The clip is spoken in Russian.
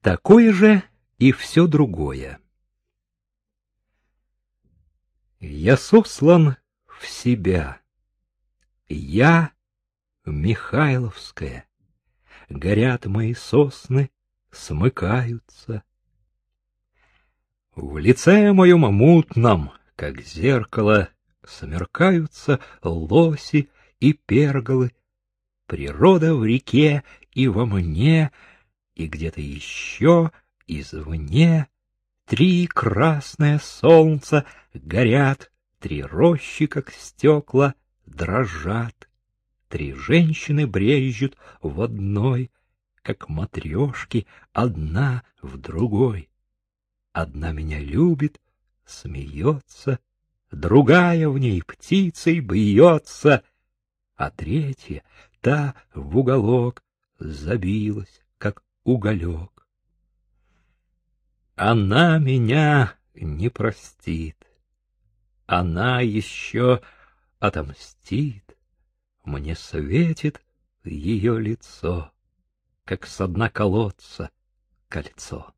Такое же и все другое. Я сослан в себя. Я Михайловская. Горят мои сосны, смыкаются. В лице моем мутном, как зеркало, Смеркаются лоси и перголы. Природа в реке и во мне, И где-то еще извне Три красное солнца горят, Три рощи, как стекла, дрожат. Три женщины брежут в одной, Как матрешки, одна в другой. Одна меня любит, смеется, Другая в ней птицей бьется, А третья, та в уголок, Забилась, уголек. Она меня не простит. Она еще отомстит. Мне светит ее лицо, как со дна колодца кольцо.